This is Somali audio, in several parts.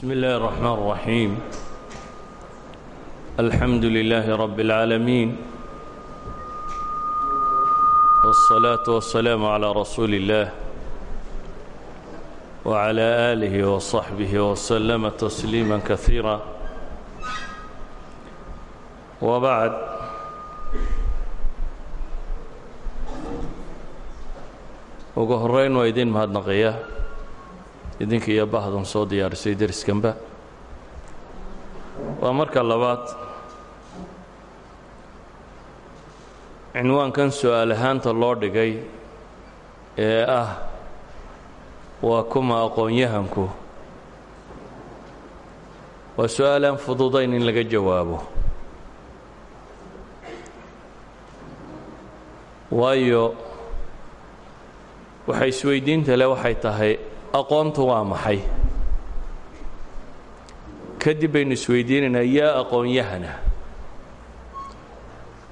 بسم الله الرحمن الرحيم الحمد لله رب العالمين والصلاة والسلام على رسول الله وعلى آله وصحبه وسلم تسليما كثيرا وبعد ugu horeyn waa idin mahadnaqaya idinka iyo bahdan soo diyaarisay deriskanba waa marka labaad. Cinwaankan su'aal ahaanta loo dhigay ee ah waa kuma aqoon-yahanku? Waa su'aal fududayn in laga jawaabo. Waayo waxay isweydiinta le waxay tahay aqoontu waa maxay? Kadib baynu isweydiinaynaa yaa aqoon-yahana.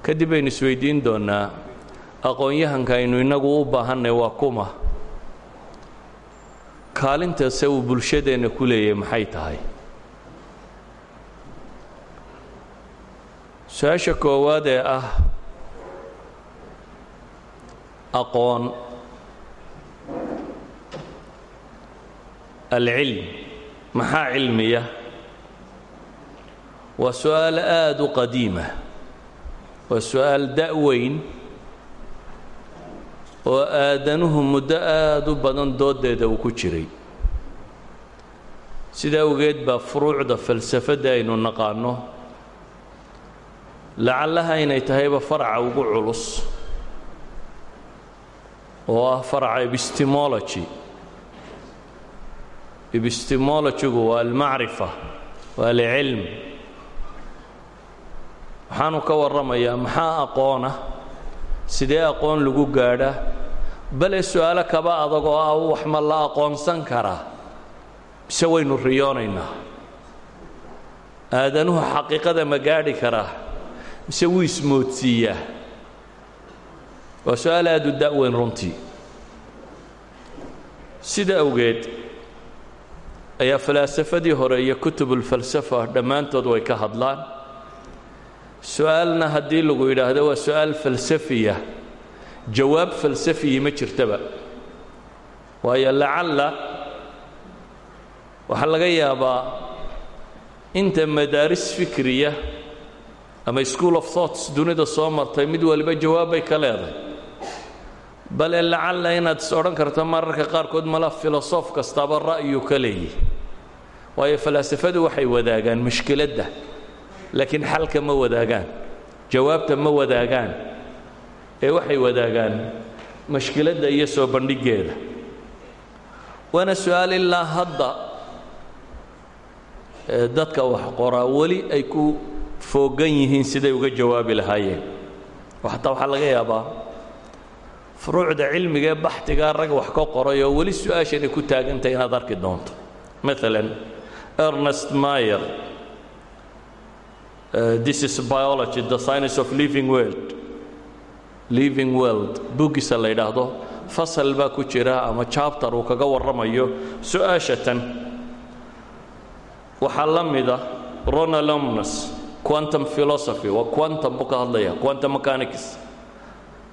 Kadib baynu isweydiin doonnaa aqoon-yahanka aynu innagu u baahannay waa kuma. Kaalintase uu bulshadeenna ku leeyahay maxay tahay? Su'aasha koowaad ee ah aqoon alcilm maxaa cilmiya waa su'aal aada u qadiima waa su'aal da-weyn oo aadanuhu muddo aada u badan doodeeda uu ku jiray sida awgeed baa furuucda falsafadda aynu naqaano lacallaha inay tahayba faraca ugu culus oo ah faraca epistemology epistemologygu waa almacrifa waa alcilm. Waxaanu ka warramayaa maxaa aqoona? Sidee aqoon lagu gaadhaa bale su'aalo kaba adag oo ah wax ma la aqoonsan karaa? Mise waynu riyoonaynaa? Aadanuhu xaqiiqada ma gaadhi karaa? Mise wuu ismoodsiiyaa? Waa su'aal aada u da-weyn runtii. Sida awgeed ayaa falaasafadii hore iyo kutubulfalsafa dhammaantood way ka hadlaan. Su'aalna haddii lagu yidhaahdo waa su'aal falsafiya. Jawaab falsafiyi ma jirtaba. Waayo lacalla waxaa laga yaabaa inta madaaris fikriya ama school of thoughts dunida soo martay mid waliba jawaab bay ka leedahay bale lacalla inaad is karto mararka qaarkood mala filosof kastaaba ra'yu ka leeyihi waayo falaasafadu waxay wadaagaan mushkiladda laakiin xalka ma wadaagaan jawaabta ma wadaagaan ee waxay wadaagaan mushkiladda iyo soo bandhiggeeda. Waana su'aal hadda dadka wax qoraa weli ay ku foogan yihiin siday uga jawaabi lahaayeen. Xataa waxaa laga yaabaa furuucda cilmiga ee baxtigaa rag wax ka qoray oo weli su'aashan ay ku taagantahay inaad arki doonto. Maalan ernest mayer uh, this is biology the science of living world. Living world buuggiisa la yidhaahdo fasal baa ku jira ama jabtar uu kaga warramayo su'aashatan. Waxaa la mida ronald omnes quantum philosophy waa quantum buu ka hadlaya quantum mechanics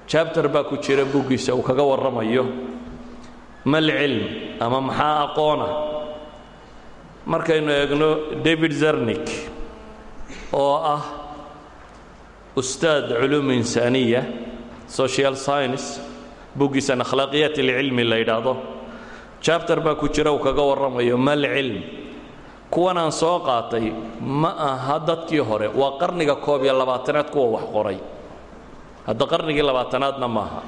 jabtar baa ku jira buuggiisa uu kaga warramayo. Mal cilm ama maxaa aqoona markaynu eegno david zernik oo ah ustaad culuum insaaniya social science buuggiisan akhlaaqiyaat alcilmi la yidhaahdo. Jabtar baa ku jira uu kaga warramayo mal cilm kuwan aan soo qaatay ma aha dadkii hore waa qarniga koob iyo labaatanaad kuwa wax qoray hadda qarnigii labaatanaadna maaha.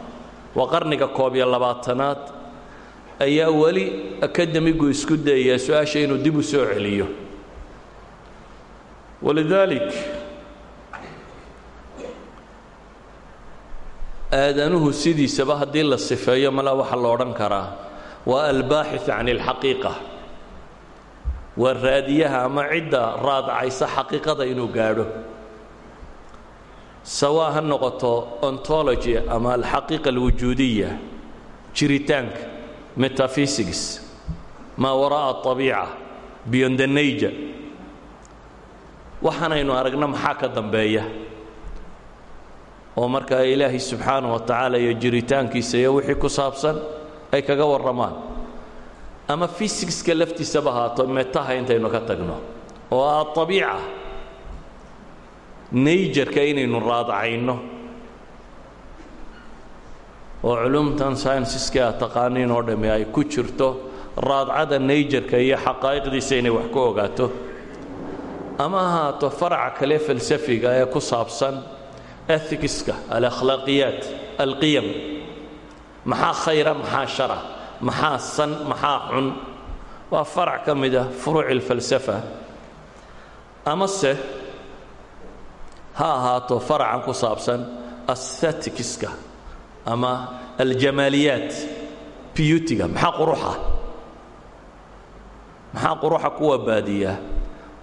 Waa qarniga koob iyo labaatanaad. Ayaa weli akademigu isku dayayaa su'aasha inuu dib u soo celiyo. Walidaalik aadanuhu sidiisaba haddii la sifeeyo mala waxaa la odhan karaa. Waa albaaxith can اlxaqiiqa waa raadiyaha ama cidda raadacaysa xaqiiqada inuu gaadho sawaa ha noqoto ontology ama alxaqiiqa alwujuudiya jiritaanka metaphysics maa waraa'a abiica beyond waxaanaynu aragno maxaa ka dambeeya? Oo markaa ilaahay subxaanah wa tacaala iyo jiritaankiisa iyo wixii ku saabsan ay kaga warramaan. Ama fysiska laftiisaba haato metaha intaynu ka tagno. Oo ah nayjarka inaynu raadacayno oo culumtan scienceska taqaaniin oo dhammi ay ku jirto raadcada nayjarka iyo xaqaa'iqdiisa inay wax ku ogaato. Ama ahaato faraca kale falsafiga ee ku saabsan ethicska alakhlaaqiyaat alqiyam. Maxaa khayra maxaa shara maxaa san maxaa xun? Waa farac ka mid ah furuuci amase ha ahaato faracan ku saabsan aestheticska ama aljamaaliyaat beautyga. Maxaa quruxa? Maxaa quruxa kuwa baadiya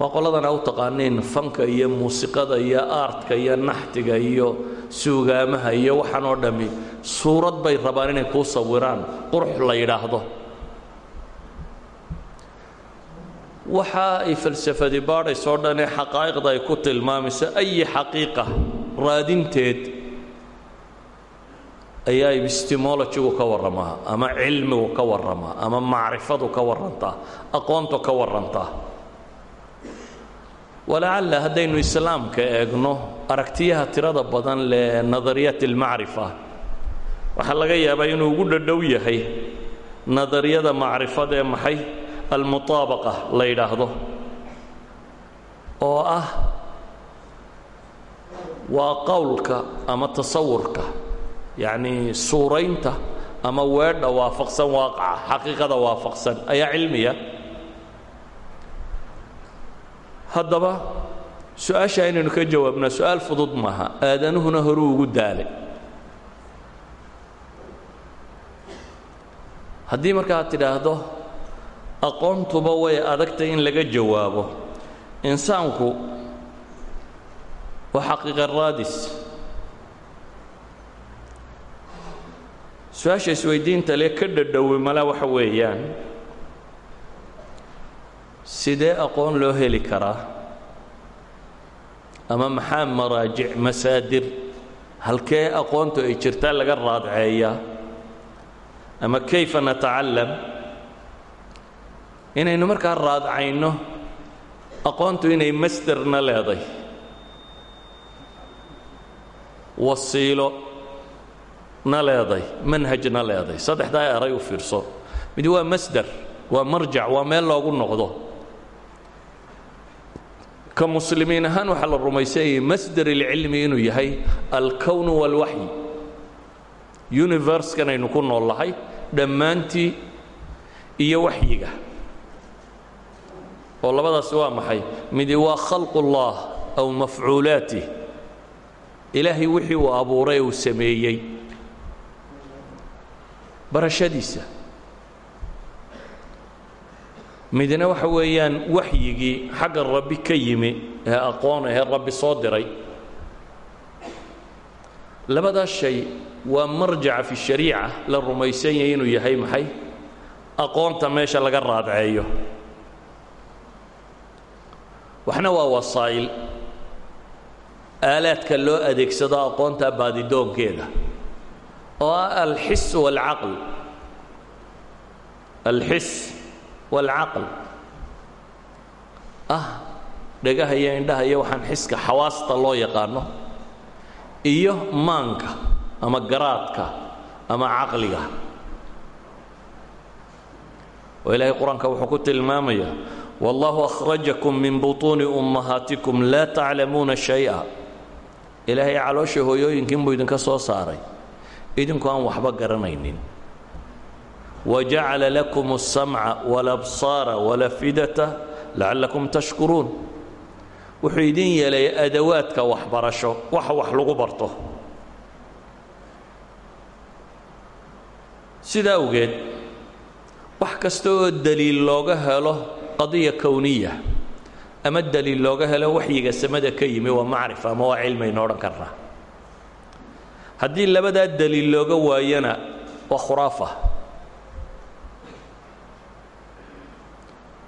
waa qoladana u taqaaniin fanka iyo muusiqada iyo aartka iyo naxtiga iyo suugaamaha iyo waxaan oo dhammi. Suurad bay rabaan inay kuu sawiraan qurux la yidhaahdo waxa ay falsafadi baadhaysoo dhanee xaqaa'iqda ay ku tilmaamayso ayi xaqiiqa raadinteed ayaa epistemologigu ka warramaa ama cilmigu ka warramaa ama macrifadu ka warrantaa aqoontu ka warrantaa walacalla haddaynu islaamka eegno aragtiyaha tirada badan lee nadariyaat almacrifa waxaa laga yaabaa inuu ugu dhadhow yahay nadariyada macrifada ee maxay almutaabaqa la yidhaahdo oo ah waa qowlka ama tasawurka yacnii suuraynta ama weedha waafaqsan waaqaca xaqiiqada waafaqsan ayaa cilmiya. Haddaba su'aasha inaynu ka jawaabnaa su'aal fudud maaha aadanuhuna horuu ugu daalay haddii markaa tidhaahdo aqoontuba way adagtay in laga jawaabo. Insaanku waa xaqiiqa raadis. Su'aasha isweydiinta le ka dhadhowi mala waxa weeyaan. Sidee aqoon loo heli karaa? Ama maxaa maraajic masaadir? Halkee aqoontu ay jirtaa laga raadceeyaa? Ama kayfa natacallam inaynu markaa raadcayno aqoontu inay masderna leeday. Wasiilo na leeday manhajna leeday. Saddexdaa eray u fiirso. Mid waa masder waa marjac waa meel loogu noqdo. Ka muslimiin ahaan waxaa la rumaysanyay masder ilcilmi inuu yahay alkown walwaxyi universekan aynu ku nool lahay iyo waxyiga oo labadaasi waa maxay? Midi waa khalqullah aw mafcuulaatih. Ilaahay wixii uu abuuray uu sameeyey. Barashadiisa. Midna waxa weeyaan waxyigii xagga rabbi ka yimi ee aqoon ahee rabbi soo diray. Labadaas shay waa marjaca fi shariica la rumaysan yahay inuu yahay maxay? Aqoonta meesha laga raadceeyo waxna waa wasaa'il. Aalaadka loo adeegsado aqoonta baadidoonkeeda oo ah alxis waalcaql. Alxis waalcaql. Ah dhagaha iyo indhaha iyo waxaan xiska xawaasta loo yaqaano iyo maanka ama garaadka ama caqliga. Oo ilaahay qur'aanka wuxuu ku tilmaamayaa wallaahu akhrajakum min butuuni ummahaatikum laa taclamuuna shay-a. Ilaahay calooshii hooyooyinkiinbuu idinka soo saaray. Idinku aan waxba garanaynin. Wajacala lakum asamca walabsaara walafidata lacallakum tashkuruun wuxuu idin yeelay adawaadka waxbarasho waxa wax lagu barto. Sidaa awgeed wax kasta oo daliil looga helo qadiya kowniya ama daliil looga helo waxyiga samada ka yimi waa macrifa ama waa cilmaynu odhan karnaa haddii labadaa daliil looga waayana waa khuraafa.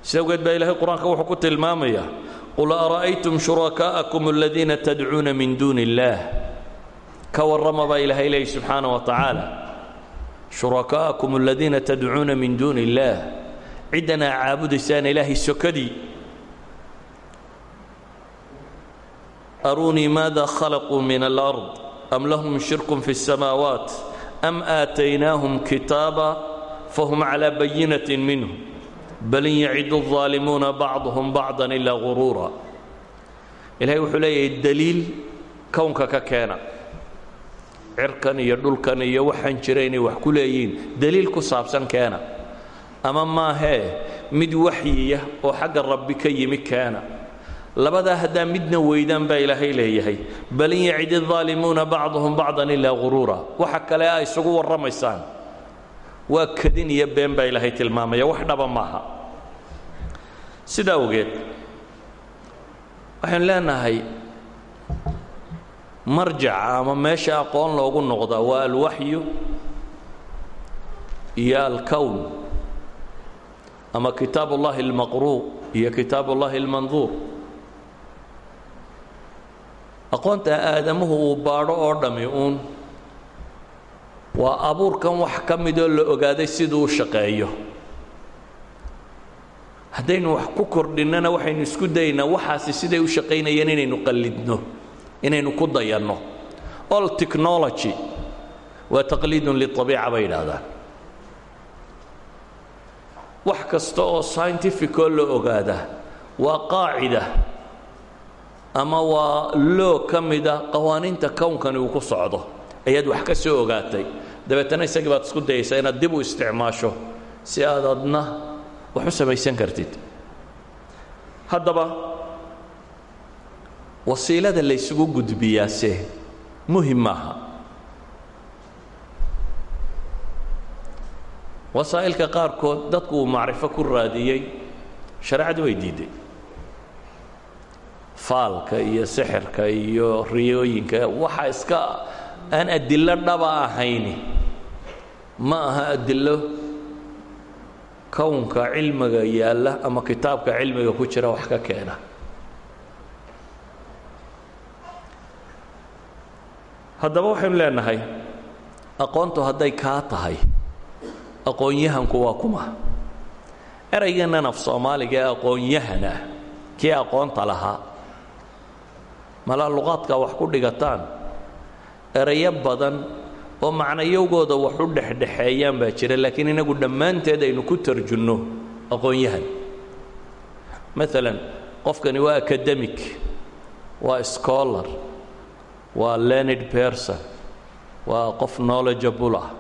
Sida awgeed ilaahay qur'aanka wuxuu ku tilmaamaya qul ara'aytum shurakaa'akum aladiina tadcuuna min duuni illaah ka warrama baa ilaahay subxaana wa tacaala shurakaa'akum aladiina tadcuuna min duuni illaah ciddan aa caabudaysaan ilaahay sokadii aruunii maada khalaquu min alard am lahum shirkun fi الsamaawaat am aataynaahum kitaaba fahum calى bayinaة minhu bal in yacidu الظaalimuuna bacduhum bacda ilaa guruura ilahay wuxuu leeyahay daliil kownka ka keena cirkan iyo dhulkan iyo waxaan jira inay wax ku leeyihiin daliil ku saabsan keena ama maahee mid waxyiya oo xagga rabbi ka yimi keena labadaa haddaa midna weydaan baa ilaahay leeyahay. Bal in yacidi aalimuuna bacduhum bacdan ilaa guruura waxa kale a isugu warramaysaan. Waa kadin iyo been baa ilaahay tilmaamaya. Wax dhaba maaha. Sidaa ogeed waxaynu leenahay marjac ama meesha aqoon loogu noqdaa waa alwaxyu iyo alkown ama kitaab ullahi اlmaqruu iyo kitaab ullahi اlmanduur aqoonta aadamuhu uu baadho oo dhammi uun waa abuurkan wax ka midoo la ogaaday siduu shaqeeyo. Haddaynu wax ku kordhinnana waxaynu isku dayaynaa waxaasi siday u shaqaynayeen inaynu qallidno inaynu ku dayanno. All technology waa taqliidun liabiica bay yidhaahdaan wax kasta oo scientificoo la ogaadaa waa qaacida ama waa loo ka mida qawaaniinta kownkani uu ku socdo ayaad wax ka soo ogaatay. Dabeetana isagii baad isku dayaysaa inaad dib u isticmaasho si aad adna wax u samaysan kartid. Haddaba wasiilada laysugu gudbiyaase muhiim maaha wasaa'ilka qaarkood dadku uu macrifo ku raadiyey shareecadu way diidday faalka iyo sixirka iyo riyooyinka waxa iska aan adillo dhaba ahayni. Ma aha adillo kownka cilmiga yaalla ama kitaabka cilmiga ku jira wax ka keena. Haddaba waxaynu leenahay aqoontu hadday kaa tahay aqoon-yahanku waa kuma. Eraygannan af soomaaliga ee aqoon-yahan ah kii aqoonta lahaa malaa luqaadka wax ku dhigataan erayo badan oo macnayowgooda wax u dhexdhexeeyaan baa jira laakiin inagu dhammaanteed aynu ku tarjunno aqoon-yahan. Maalan qofkani waa academic waa scholar waa learned person waa qof knowledgeable ah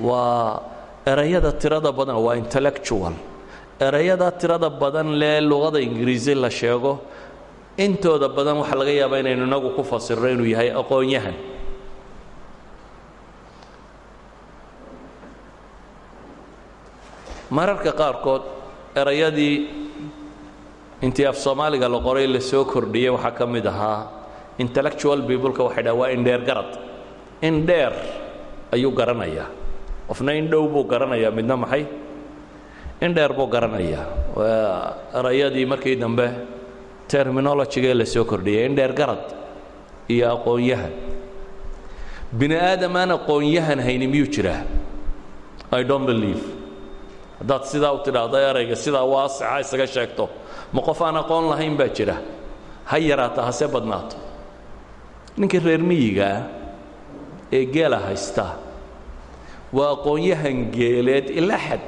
waa erayada tirada badan waa intellectual. Erayada tirada badan lee luqada ingiriisi la sheego intooda badan waxaa laga yaabaa inaynu inagu ku fasirno inuu yahay aqoon-yahan. Mararka qaarkood erayadii intii af soomaaliga la qoray la soo kordhiyey waxaa ka mid ahaa intellectual peopleka waxay dhaha waa indheer indheer ayuu garanayaa qofna indhow buu garanayaa midna maxay? Indheer buu garanayaa. Waa erayadii markii dambe terminologigee la soo kordhiyay indheer garad iyo aqoon-yahan. Bini aadam aan aqoon-yahan hayni miyuu jiraa? I don't believe. Haddaad sidaa u tidhaahdo erayga sidaa waasixa isaga sheegto. Ma qof aan aqoon lahayn baa jira. Ha yaraato hase badnaato. Ninka reer miyigaah ee geela haysta waa aqoon-yahan geeleed ilaa xad.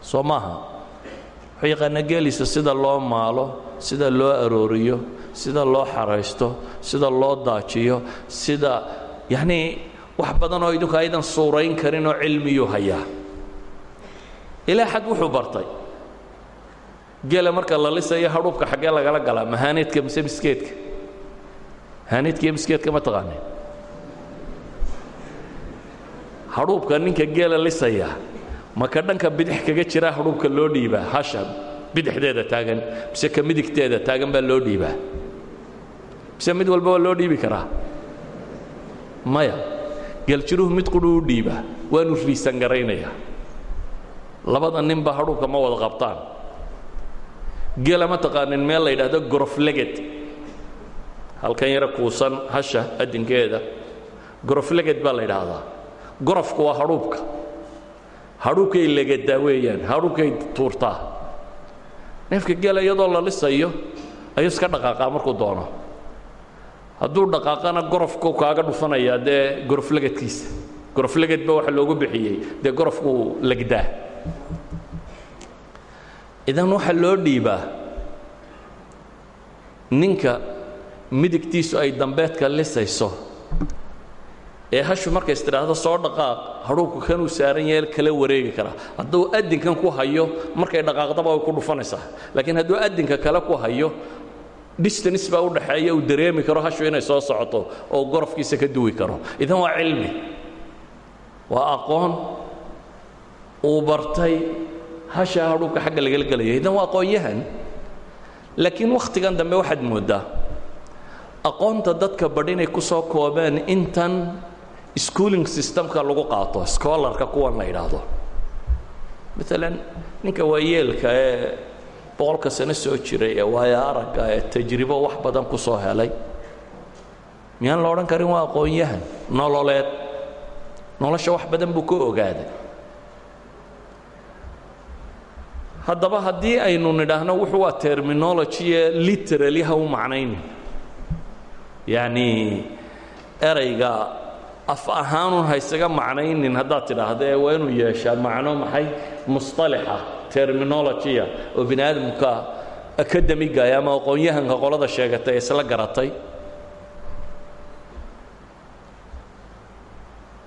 Soo maaha. Wuxuu yaqaanaa geeliisa sida loo maalo sida loo arooriyo sida loo xaraysto sida loo daajiyo sida yacnii wax badan oo idinku aydan suurayn karin oo cilmiyuu hayaa. Ilaa xad wuxuu bartay. Geela marka la lisayo hadhuubka xaggee lagala galaa mahaaneedka mise miskeedka? Mahaaneedka iyo miskeedka ma taqaaneen hadhuubka ninka geela lisaya maka dhanka bidix kaga jiraa hadhuubka loo dhiibaa? Hasha bidixdeeda taagan. Mise ka midigteeda taagan baa loo dhiibaa? Mise mid walba waa loo dhiibi karaa? Maya geljiruhu mid qudhu u dhiibaa waanu riisan labada ninba hadhuubka ma wada qabtaan. Geela ma taqaanin meel la yidhaahdo gorofleged halkan yare kuusan hasha adinkeeda. Gorofleged baa la yidhaahdaa gorofku waa hadhuubka. Hadhuubkay legadaa weeyaan hadhuubkay tuurtaa. Neefka geela iyadoo la lisayo ayuu iska dhaqaaqaa markuu doono. Hadduu dhaqaaqana gorofku kaaga dhufanayaa dee goroflegedkiisa goroflegedba waxa loogu bixiyey dee gorofku legdaa idan waxaa loo dhiibaa ninka midigtiisu ay dambeedka lisayso ee hashu markays tidhaahdo soo dhaqaaq hadhuubku kanuu saaran yahe kala wareegi karaa hadduu addinkan ku hayo markay dhaqaaqdaba way ku dhufanaysaa. Laakiin hadduu addinka kale ku hayo distance baa u dhaxeeya uu dareemi karo hashu inay soo socoto oo gorofkiisa ka duwi karo. Idan waa cilmi. Waa aqoon uu bartay hasha hadhuubka xagga lagala gelaya idan waa aqoon-yahan. Laakiin wakhtigan dambe waxaad mooddaa aqoonta dadka badh ku soo koobeen intan schooling systemka lagu qaato scholarka kuwan la yidhaahdo. Maalan ninka waayeelka ee boqolka sano soo jiray ee waayo aragga ee tajribo wax badan ku soo helay miyaan la odhan karin waa aqoon-yahan nololeed. Nolosha wax badan buu ka ogaaday. Haddaba haddii aynu nidhaahno wuxuu waa terminology ee literally ha u macnaynin. Yacni erayga af ahaanun ha ysaga macnaynin haddaad ee waa inuu yeeshaa macno maxay? Musطalaxa terminologya oo bini aadamka akademigaya ama aqoon-yahanka qolada sheegatay ee isla garatay.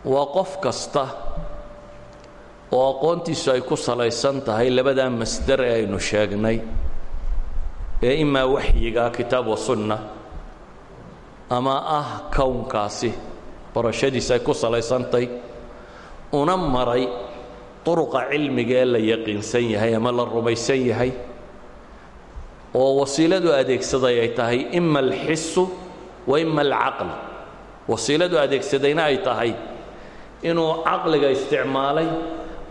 Waa qof kasta oo aqoontiisu ay ku salaysan tahay labadaa masdar ee aynu sheegnay ee imaa waxyiga kitaab wa sunna ama ah kownkaasi barashadiisa ay ku salaysantahy una maray duruqa cilmiga ee la yaqiinsan yahay ama la rumaysan yahay oo wasiiladu adeegsaday ay tahay ima alxisu wa ima alcaql. Wasiiladu adeegsadayna ay tahay inuu caqliga isticmaalay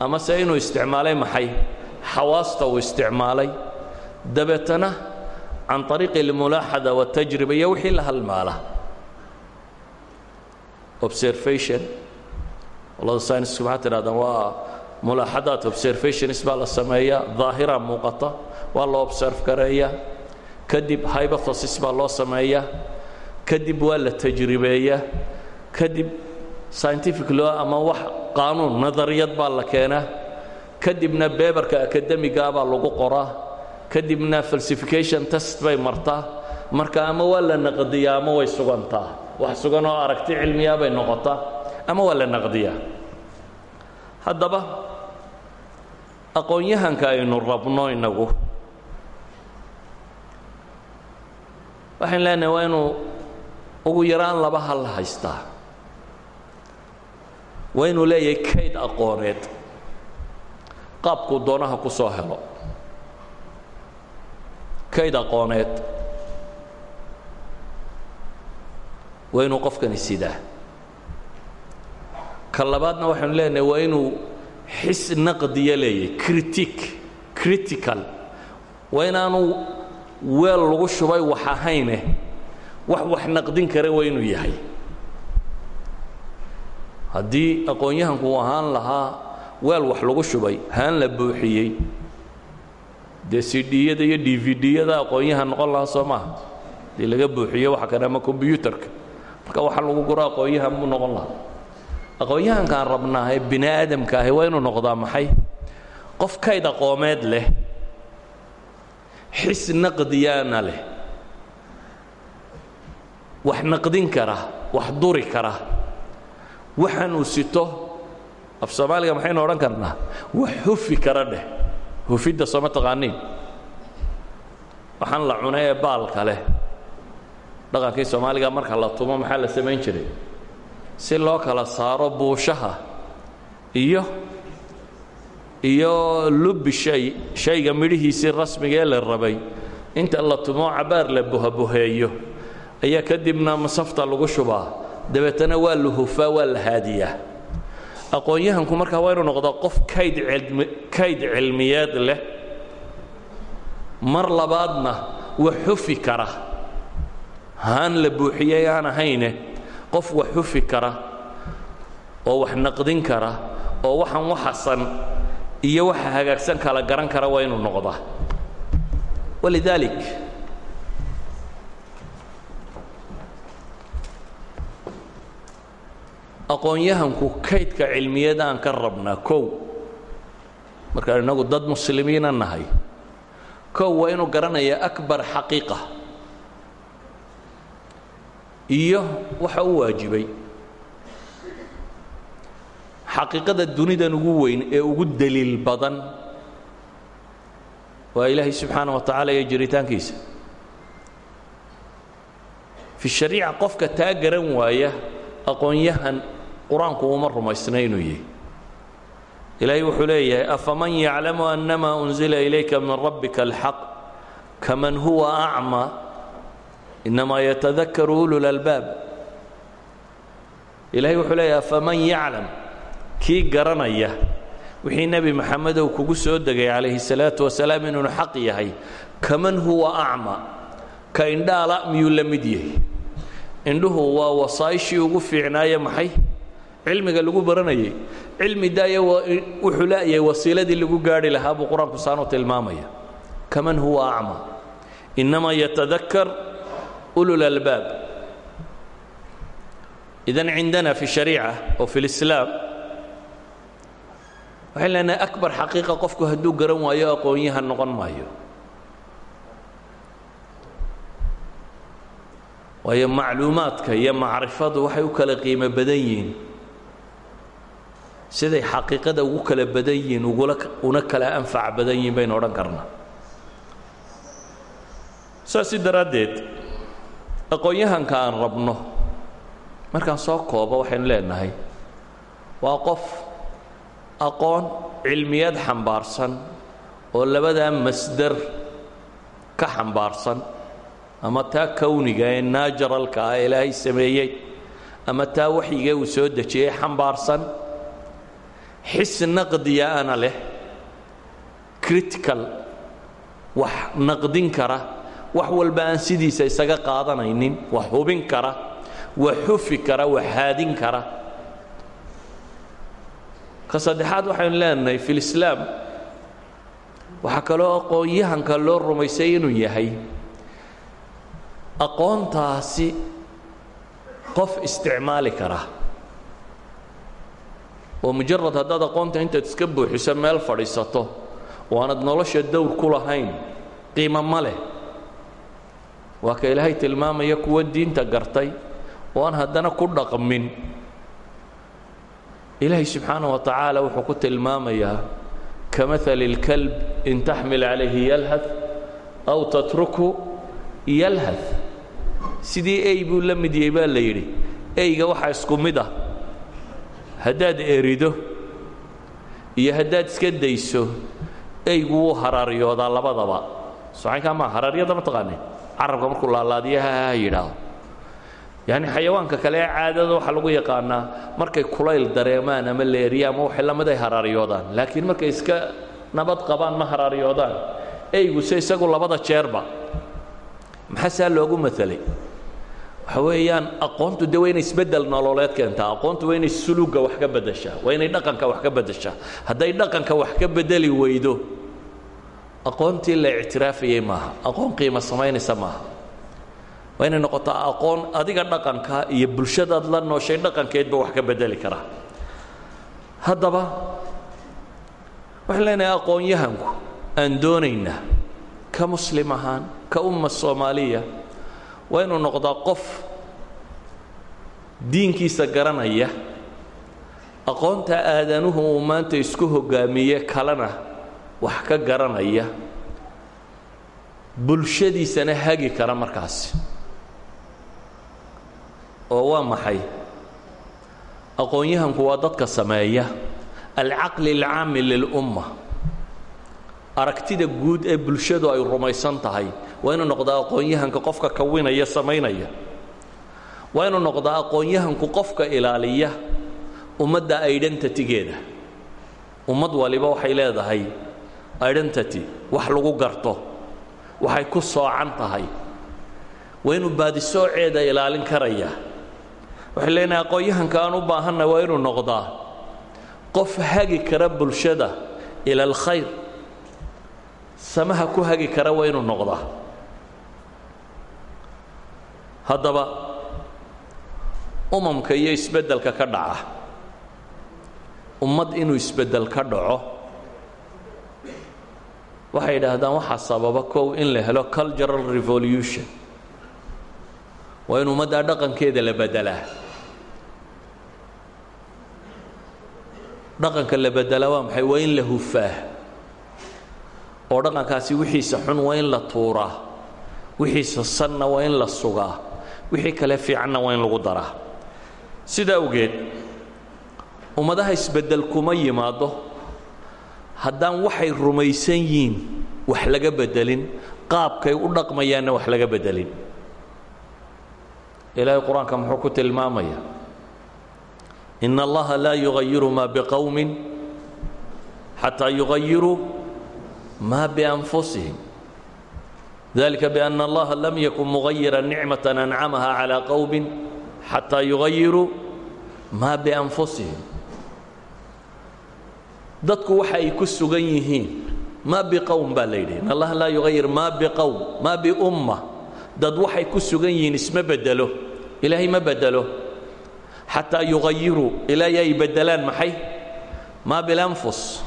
ama se inuu isticmaalay maxay? Xawaasta uu isticmaalay. Dabeetana can ariiqi اlmulaaxada watajriba iyo wixii la halmaala observation. Qolada synisku maxaa tidhahdaan waa mulaaxadaat observationis baa la sameeyaa daahira muuqata waa la observe gareeyaa kadib hypothesis baa loo sameeyaa kadib waa la tajribeeyaa kadib scientific law ama wax qaanuun nadariyad baa la keenaa kadibna beberka akademiga baa lagu qoraa kadibna falsification test bay martaa marka ama waa la naqdiyaa ama way sugantaa wax sugan oo aragti cilmiya bay noqotaa ama waa la naqdiyaa? Haddaba aqoon-yahanka aynu rabno inagu. Waxayn leenahay waa inuu ugu yaraan laba hal haystaa. Waa inuu leeyahay kayd aqooneed. Qaabkuu doonaha ku soo helo. Kayd aqooneed waa inuu qofkani sidaa. Ka labaadna waxaanu leenahay waa inuu xis naqdiya leeyahay critic critical. Waa inaanu weel lagu shubay wax ahayne wax wax naqdin kara waa inuu yahay. Haddii aqoon-yahanku uu ahaan lahaa weel wax lagu shubay haan la buuxiyey dee cd-yada iyo d v d-yada aqoon-yahan noqon lahaa soo maaha. Dii laga buuxiyo waxa kale ama kombyuutarka marka waxa lagu guro aqoon-yahan buu noqon lahaa. Aqoon-yahankaan rabnaa ee bini aadamka ahi waa inuu noqdaa maxay? Qof kayd aqoomeed leh xis naqdiyaana leh wax naqdin kara wax duri kara waxaan uu sito af soomaaliga maxaynu odhan karnaa? Wax hufi kara dheh hufidda sooma taqaaniin. Waxaan la cunay ee baalka leh dhaqankii soomaaliga marka la tumo maxaa la samayn jiray? Si loo kala saaro buushaha iyo iyo lubbi shay shayga midhihiisii rasmiga ee la rabay. Inta la tumo cabaar la buhabuheeyo. Ayaa kadibna masafta lagu shubaa. Dabeetana waa la hufaa waa la haadiyaa. Aqoon-yahanku markaa waa inuu noqdaa qof kayd cilmi kayd cilmiyeed leh. Mar labaadna wax xufi kara haan la buuxiyey aan ahayne qof wax xufi kara oo wax naqdin kara oo waxaan waxasan iyo waxa hagaagsan kala garan kara waa inuu noqdaa. Walidaalik. Aqoon-yahanku kaydka cilmiyada aan ka rabnaa kow. Markaan innagu dad muslimiina nahay. Kow waa inuu garanayaa akbar xaqiiqa iyo waxa u waajibay. Xaqiiqada dunidan ugu weyn ee ugu daliil badan waa ilaahay subxaana wa tacaala iyo jiritaankiisa. Fi shariica qofka taa garan waaya aqoon-yahan qur'aanku uma rumaysna inuu yahay. Ilaahay wuxuu leeyahay afaman yaclamu anama unzila ilayka min rabbika alxaq kaman huwa acma inamaa yatadakaru ulu lalbaab ilahay wuxuu leeyahay afaman yaclam kii garanaya wixii nebi maxamedow kugu soo degay calayhi salaatu wasalaam inuunu xaq yahay kaman huwa acma ka indhaala miyuu la mid yahay indhuhu waa wasaa'ishii ugu fiicnaaye maxay cilmiga lagu baranayay cilmi daaya wuxuu la'yahay wasiiladii lagu gaarhi lahaa buu qur'aanku saanu tilmaamaya kaman huwa acma innamaa yatadakar ulul albaab. Idan cindana fi shariica oo fi lislaam waxayn leenahay akbar xaqiiqa qofku hadduu garan waayo aqoon-yahan noqon maayo. Waayo macluumaadka iyo macrifadu waxay u kala qiimo badan yihiin. Siday xaqiiqada ugu kala badan yihiin ugula una kala anfac badan yihiin baynu odhan saasi daraaddeed aqoon-yahanka aan rabno markaan soo koobo waxaynu leenahay waa qof aqoon cilmiyaad xambaarsan oo labadaa masdar ka xambaarsan. Ama taa kowniga ee naajaralka ah ilaahay sameeyey ama taa waxyiga uu soo dejiyey xambaarsan. Xis naqdiya ana leh critical wax naqdin kara wax walba aan sidiisa isaga qaadanaynin wax hubin kara wax xufi kara wax haadin kara. Ka saddexaad waxaynu leenahay fi lislaam waxaa kaloo aqoon-yahanka loo rumaysay inuu yahay aqoontaasi qof isticmaali kara. Oo mujarad haddaad aqoonta intaad iska buuxiso meel fadhiisato oo aanad nolosha dowr ku lahayn qiimo ma leh waa ka ilaahay tilmaamaya kuwa diinta gartay oo aan haddana ku dhaqmin. Ilaahay subxaana wa tacaala wuxuu ku tilmaamayaa kamahali اlkalb in taxmil calayhi yalhad aw tatruku yalhad sidii ey buu la mid yahay baa la yidhi eyga waxaa isku mid ah haddaad erido iyo haddaad iska dayso eygu wuu haraaryoodaa labadaba. Socaynkaa maa haraaryada ma taqaaneen carabka markuu laalaadiyo ha yidhaahdo yacni xayawaanka kale ee caadada waxaa lagu yaqaanaa markay kulayl dareemaan ama leeriya ama waxay la mid ay haraaryoodaan laakiin markay iska nabad qabaan ma haraaryoodaan eyguse isagu labada jeerba. Maxaa saa loogu matalay waxa weeyaan aqoontu de waa inay isbeddel nololeed keentaa. Aqoontu waa inay suluugga wax ka beddeshaa. Waa inay dhaqanka wax ka beddeshaa. Hadday dhaqanka wax ka beddeli weydo aqoontii la ictiraafayey maaha. Aqoon qiimo samaynaysa maaha. Waa inay noqotaa aqoon adiga dhaqanka iyo bulshadaad la nooshay dhaqankeedba wax ka beddeli karaa haddaba waxaan leenahay aqoon-yahanku aan doonaynaa ka muslim ahaan ka umma soomaaliya waa inuu noqdaa qof diinkiisa garanaya aqoonta aadanuhu uu maanta isku hoggaamiye kalena wax ka garanaya bulshadiisana hagi kara markaasi. Oo waa maxay? Aqoon-yahanku waa dadka sameeya. Alcaqli alcaami lilumma. Aragtida guud ee bulshadu ay rumaysan tahay waa inuu noqdaa aqoon-yahanka qofka kawinaya samaynaya. Waa inuu noqdaa aqoon-yahanku qofka ilaaliya ummadda identitygeeda. Ummad waliba waxay leedahay identity wax lagu garto. Waxay ku soocan tahay. Waa inuu baadisooceeda ilaalin karayaa waxay leenahay aqoon-yahanka aan u baahanna waa inuu noqdaa qof hagi kara bulshada ila alkhayr samaha ku hagi kara waa inuu noqdaa. Haddaba umamka iyo isbeddelka ka dhaca. Ummad inuu isbeddel ka dhaco waxay yidhaahdaan waxaa sababa kow in la helo cultural revolution. Waa in ummaddaa dhaqankeeda la beddelaa. Dhaqanka la beddelaa waa maxay? Waa in la hufaa. Oo dhaqankaasi wixiisa xun waa in la tuuraa. Wixiisa sanna waa in la sugaa. Wixii kale fiicanna waa in lagu daraa. Sida awgeed ummadaha isbeddel kuma yimaado haddaan waxay rumaysan yihiin wax laga beddelin qaabkay u dhaqmayaanna wax laga beddelin ilaahay qur'aanka muxuu ku tilmaamaya in allaha laa yugayiru maa biqowmin xataa yugayiruu maa bianfusihim. Dalika biana allaha lam yakun mugayira nicmata ancamaha calaa qowmin xataa yugayiruu maa bianfusihim dadku waxa ay ku sugan yihiin maa biqowm baa la yidhi. In allaha laa yugayir maa biqowm maa biumma dad waxay ku sugan yihiin isma bedelo ilaahay ma bedelo xataa yugayiruu ilaahay ay beddelaan maxay? Maa bilanfus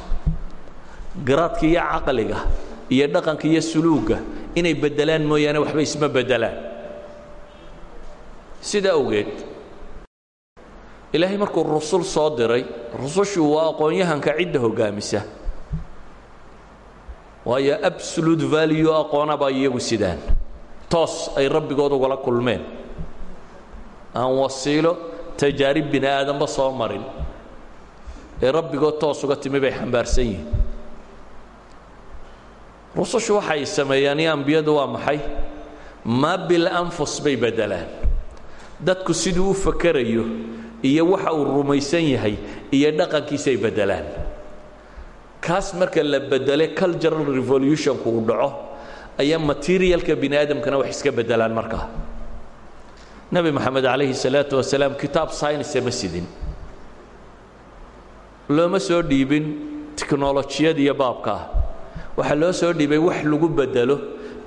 garaadka iyo caqliga iyo dhaqanka iyo suluugga inay beddelaan mooyaane waxba isma beddelaan. Sida awgeed ilaahay markuu rusul soo diray rusushu waa aqoon-yahanka cidda hoggaamisa waayo absolute value aqoonaba iyagu sidaan. Toos ay rabbigood ugala kulmeen. Aan wasiilo tajaarib bini aadanba soo marin. Ee rabbigood toos uga timi bay xambaarsan yihiin. Rusushu waxay sameeyaan iyo ambiyadu waa maxay? Maa bil anfus bay beddelaan. Dadku siduu u fakerayo iyo waxa uu rumaysan yahay iyo dhaqankiisay beddelaan. Kaas marka la beddelay cultural revolutionku uu dhaco ayaa materialka bini aadamkana wax iska beddelaan markaa nebi moxamed calayhi salaatu wasalaam kitaab synice ma sidin. Looma soo dhiibin tiknolojiyad iyo baabkaa waxaa loo soo dhiibay wax lagu beddelo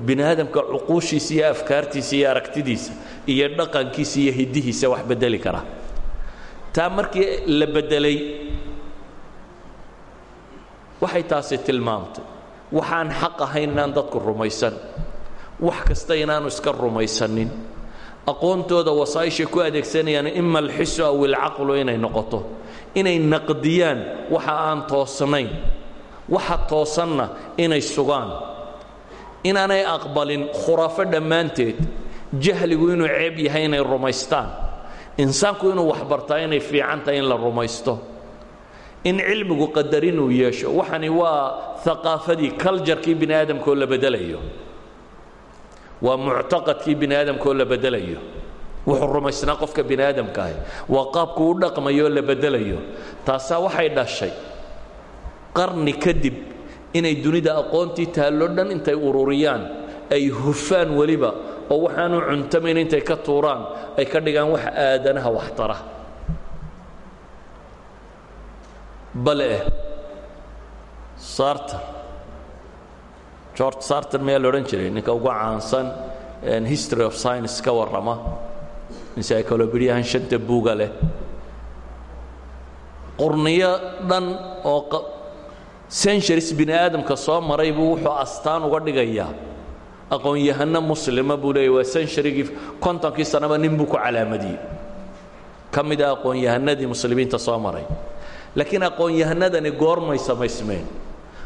bini aadamka cuquushiisa iyo afkaartiisa iyo aragtidiisa iyo dhaqankiisa iyo hiddihiisa wax beddeli kara taa markii la beddelay waxay taasi tilmaamtay waxaan xaq ahayn inaan dadku rumaysan wax kasta inaanu iska rumaysanin aqoontooda wasaa'ishay ku adeegsanayaan ima alxisu aw ilcaqlu inay noqoto inay naqdiyaan waxa aan toosnayn waxa toosanna inay sugaan inaanay aqbalin khuraafo dhammaanteed jahligu inuu ceeb yahay inay rumaystaan insaanku inuu waxbartaa inay fiican tahay in la rumaysto. In cilmigu qadar inuu yeesho waxani waa aqaafadii kaljarkii bini aadamkaoo la bedelayo. Waa muctaqadkii bini la bedelayo. Wuxuu rumaysnaa qofka bini aadamkaahi waa qaabku u dhaqmayo la bedelayo. Taasaa waxay dhashay qarni kadib inay dunida aqoontii taallo dhan intay ururiyaan ay hufaan weliba oo waxaanu cuntamayn intay ka tuuraan ay ka dhigaan wax aadanaha waxtara. Bale eh sarter george sarter mayaa la odhan jiray? Ninka ugu caansan history of science ka warrama encyclobediyahan shanta buuga leh. Qurniyo dhan oo centuries bini aadamka soo maray buu wuxuu astaan uga dhigayaa aqoon-yahano muslima buu leeyay waa centurygii kontonkii sanaba nin buu ku calaamadiyey ka aqoon-yahanadii muslimiinta soo maray laakiin aqoon-yahanadani goormay samaysmeen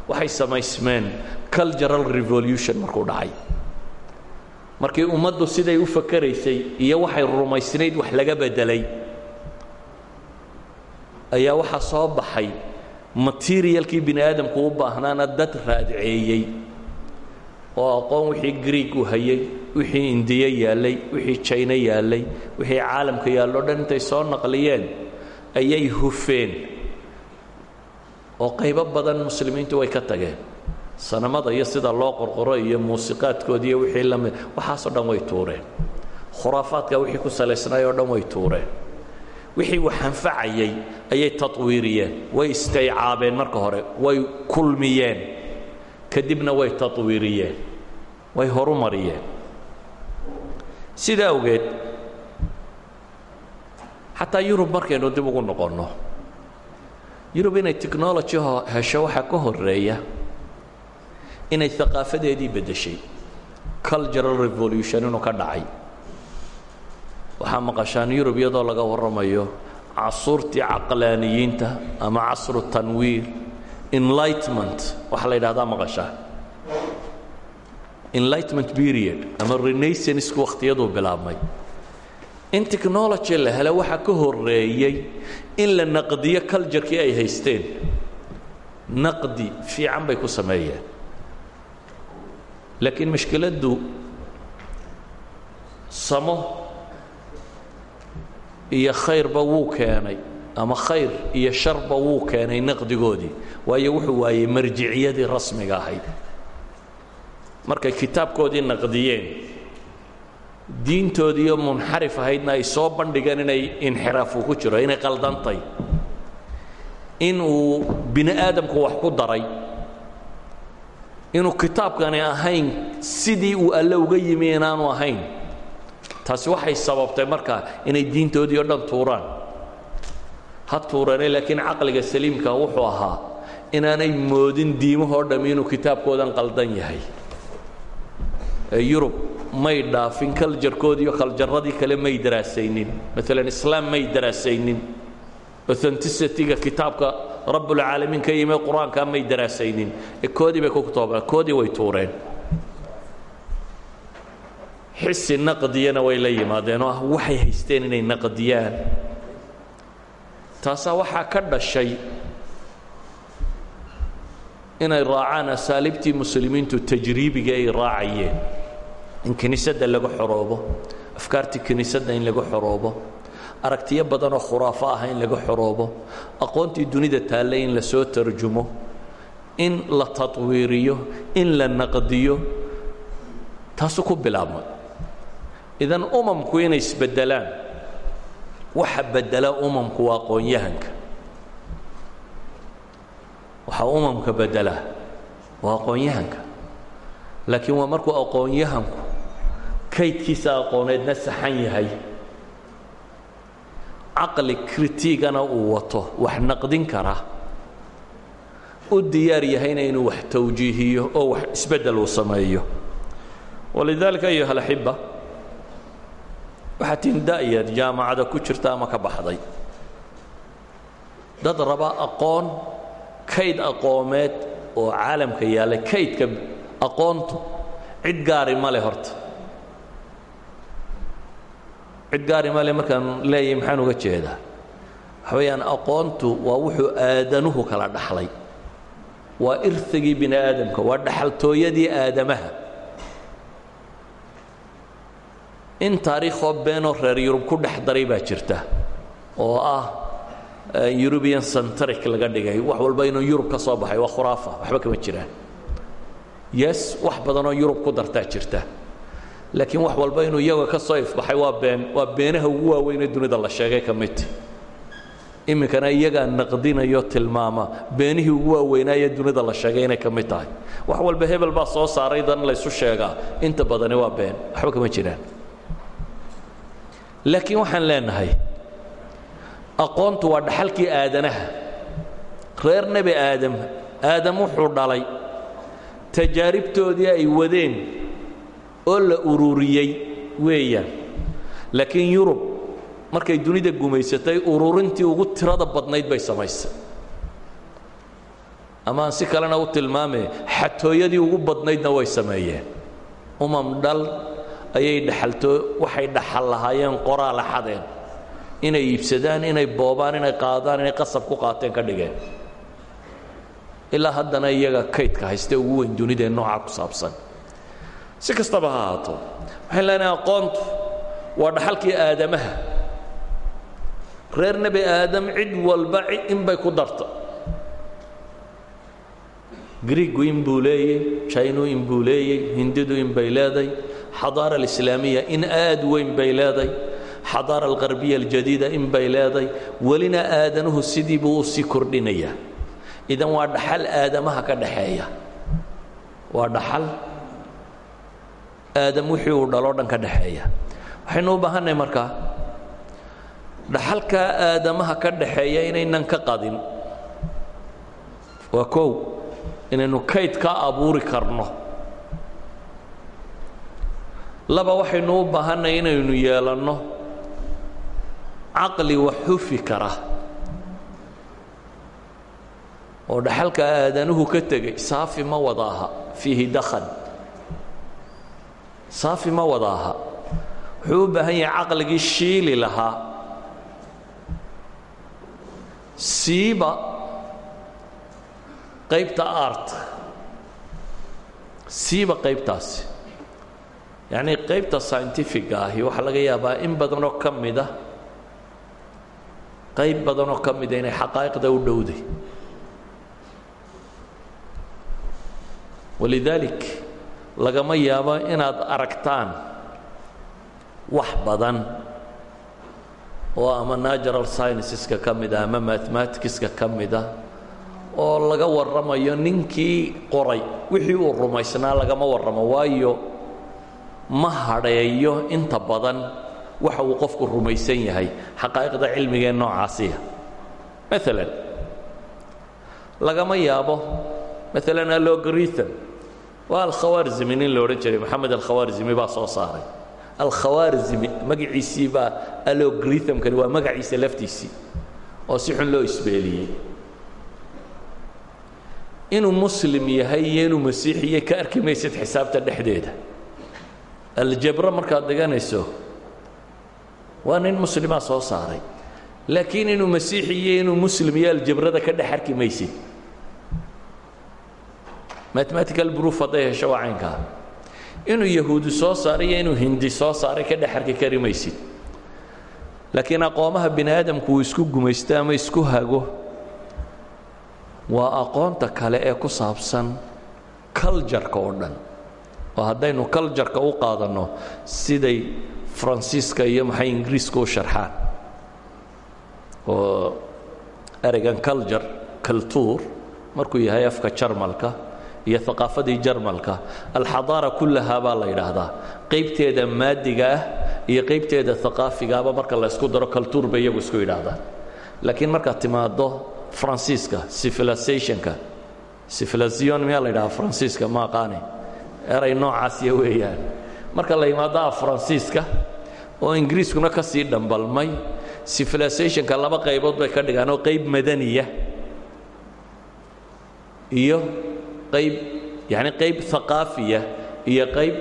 waxay samaysmeen cultural revolution markuu dhacay markii ummaddu siday u fakeraysay iyo waxay rumaysnayd wax laga beddelay ayaa waxaa soo baxay materialkii bini aadamku u baahnaana dad raadceeyey oo aqoon wixii greeg u hayay wixii indiya yaallay wixii jayna yaallay wixii caalamka yaallo dhan intay soo naqliyeen ayay hufeen. Oo qaybo badan muslimiintu way ka tageen. Sanamada iyo sida loo qorqoro iyo muusiqaadkoodi iyo wixii la mid waxaasoo dhan way tuureen. Khuraafaadka wixii ku salaysnaay oo dhan way tuureen. Wixii wax anfacayay ayay taطwiiriyeen way istaycaabeen marka hore way kulmiyeen kadibna way taطwiiriyeen way horumariyeen. Sidaa awgeed xataa yurub markaynu dib ugu noqonno yurub inay technology hesho waxaa ka horreeya inay aqaafadeedii beddeshay. Cultural revolution inuu ka dhacay. Waxaa maqashaan yurub iyadoo laga warramayo casuurtii caqlaaniyiinta ama casru tanwiir enlightment waxaa la yidhahdaa maqashaan enlightment period. Ama renaissancku wakhtiyaduu bilaabmay. In technology la helo waxaa ka horeeyey in la naqdiyo culturkii ay haysteen. Naqdi fiican bay ku sameeyeen. Laakiin mashkiladdu samo iyo khayrba wuu keenay ama khayr iyo sharba wuu keenay naqdigoodii waayo wuxuu waayey marjiciyadii rasmiga ahayd. Markay kitaabkoodii naqdiyeen diintoodiiyo munxarif ahaydna ay soo bandhigeen inay inxiraafu ku jiro inay qaldantay. In uu bini aadamku wax ku daray inuu kitaabkani ahayn sidii uu alle uga yimi inaanu ahayn. Taasi waxay sababtay markaa inay diintoodii o dhan tuuraan ha tuurane laakiin caqliga saliimka wuxuu ahaa inaanay moodin diimahoo dhamm inuu kitaabkoodan qaldan yahay. Ee yurub may dhaafin kaljarkoodii iyo khaljaradii kale may daraasaynin maalan islaam may daraasaynin authenticity-ga kitaabka rabbulcaalamiin ka yimi qur'aanka may daraasaynin ee koodii bay ku toobaan koodii way tuureen. Xisi naqdiyana way la yimaadeen oo ah waxay haysteen inay naqdiyaan taasaa waxaa ka dhashay inay raacaan asaaliibtii muslimiintu tajriibiga ay raacayeen. In kiniisadda laga xoroobo afkaartii kiniisadda in laga xoroobo aragtiyo badanoo khuraafo ah in laga xoroobo aqoontii dunida taalle in la soo tarjumo in la taطwiiriyo in la naqdiyo taasu ku bilaabmay idan umamku inay isbeddelaan waxa beddela umamku waa aqoon-yahanka waxaa umamka beddelaa waa aqoon-yahanka laakiin waa markuu aqoon-yahanku kaydkiisa aqooneedna saxan yahay. Caqli kritigana uu wato wax naqdin kara. U diyaar yahayna inuu wax tawjiihiyo oo wax isbeddel uu sameeyo. Walidaalika ayuha alaxiba waxaa tiin da'yar jaamacada ku jirta ama ka baxday. Dad raba aqoon kayd aqoomeed oo caalamka yaallay kaydka aqoontu cid gaari ma leh horta. Cid gaari ma leh markaan leeyahay maxaan uga jeedaa. Waxa aqoontu waa wuxuu aadanuhu kala dhaxlay. Waa irhigii bini aadamka waa dhaxaltooyadii aadamaha in taariikhoo beenoo reer yurub ku dhex daray baa jirta oo ah eurubian centric laga dhigay. Wax walba inuu yurub ka soo baxay waa khuraafa waxba kama jiraan. Yes wax badanoo yurub ku dartaa jirta laakiin wax walba inuu iyaga ka soo ifbaxay waa been waa beenaha ugu waaweynee dunida la sheegay ka midta iminkana iyagaa naqdinayo tilmaama beenihii ugu waaweynaaye dunida la sheegay inay ka mid tahay. Wax walba hebel baa soo saaray dan laysu sheegaa. Inta badani waa been waxba kama jiraan laakiin waxaan leenahay aqoontu waa dhaxalkii aadanaha. Reer nebi aadam aadam wuxuu dhalay tajaaribtoodii ay wadeen oo la ururiyey weeyaan. Laakiin yurub markay dunida gumaysatay ururintii ugu tirada badnayd bay samaysay. Ama aan si kalena u tilmaame xatooyadii ugu badnaydna way sameeyeen. Umam dhal ayay dhaxaltoo waxay dhaxal lahaayeen qoraa la xadeen inay iibsadaan inay boobaan inay qaadaan inay qasab ku qaateen ka dhigeen. Ilaa haddana iyaga kaydka hayste ugu weyn dunida ee noocaa ku saabsan. Si kastaba ha ahaato waxaan leenahay aqoontu waa dhaxalkii aadamaha. Reer nebi aadam cid walba inbay ku darta griigu in buu leeyey jaynu in buu leeyey hindidu in bay leeday xadaara alislaamiya in aad weyn bay leeday. Xadaara alqarbiya aljadiida in bay leeday. Welina aadanuhu sidii buu u sii kordhinayaa idan waa dhaxal aadamaha ka dhaxeeya. Waa dhaxal aadam wixii uu dhaloo dhan ka dhaxeeya. Waxaynu u baahannahay markaa dhaxalkaa aadamaha ka dhaxeeya inaynan ka qadin. Waa kow inaynu kayd ka abuuri karno laba waxaynu u baahannahay inaynu yeelanno. Caqli wax xufi kara. Oo dhaxalka aadanuhu ka tegey saafi ma wada aha fiihi dakhan saafi ma wada aha wuxuu u baahan yahay caqligii shiili lahaa. Siiba qaybta art siiba qaybtaasi yacnii qaybta scientifiga ahi waxaa laga yaabaa in badanoo ka mida qayb badanoo ka mida inay xaqaa'iqda u dhowday. Walidaalik lagama yaabo inaad aragtaan wax badan oo ama natural scienceska ka mid ah ama mathematicska ka mid ah oo laga warramayo ninkii qoray wixii uu rumaysnaa lagama warramo waayo ma hadheeyo inta badan waxa uu qofku rumaysan yahay xaqaa'iqda cilmigee noocaasiya maalan lagama yaabo maalan alogrithm waa alkhawaarzimi nin la odhan jiray moxamed alkhawaarzimi baa soo saaray. Alkhawaarzimi magaciisii baa alogrithamkani waa magaciisa laftiisii oo si xun loo isbeeliyey. Inuu muslim yahay inuu masiixiye ka arki xisaabta dhexdeeda aljabro markaad dhiganayso waa nin muslimaa soo saaray. Laakiin inuu masiixi iyo inuu muslim iyo aljabrada ka dhex arki maysid. Mathematical proof hadday hesho waa caynkaa inuu yahuudi soo saaray iyo inuu hindi soo saaray ka dhex arki kari maysid. Laakiin aqoomaha bini aadamku uu isku gumaysto ama isku hago waa aqoonta kale ee ku saabsan culjarka oo dhan oo haddaynu culjarka u qaadanno siday faransiiska iyo maxay ingiriiska u sharxaan. Oo ereygan culjar cultuur markuu yahay afka jarmalka iyo aqaafadii jarmalka alxadaara kullahaa baa la yidhaahdaa. Qaybteeda maadiga ah iyo qaybteeda aqaafigaaba marka la ysku daro cultuur bay iyagu isku yidhaahdaan laakiin markaad timaaddo faransiiska civilizationka civilization miyaa la yidhahaa? Faransiiska ma aqaani eray noocaasiya weeyaan. Marka la yimaado af faransiiska oo ingiriiskuna ka sii dhambalmay civilizationka laba qaybood bay ka dhigaan oo qayb madaniya iyo qayb yani qayb aqaafiya iyo qayb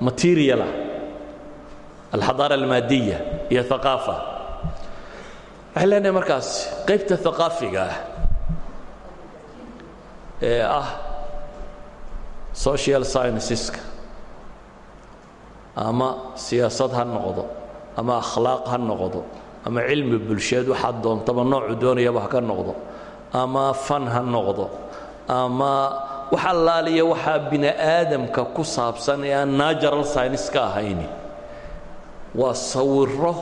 materialah alxadaara almaadiya iyo aqaafa waxay markaas qaybta aqaafiga ah ee ah social scienceska. Ama siyaasad ha noqdo ama akhlaaq ha noqdo ama cilmi bulsheed waxaad doontaba noocu doonayaba ha ka noqdo ama fan ha noqdo ama wax allaaliya waxaa bini aadamka ku saabsan ee aan natural science ka ahayni waa sawiro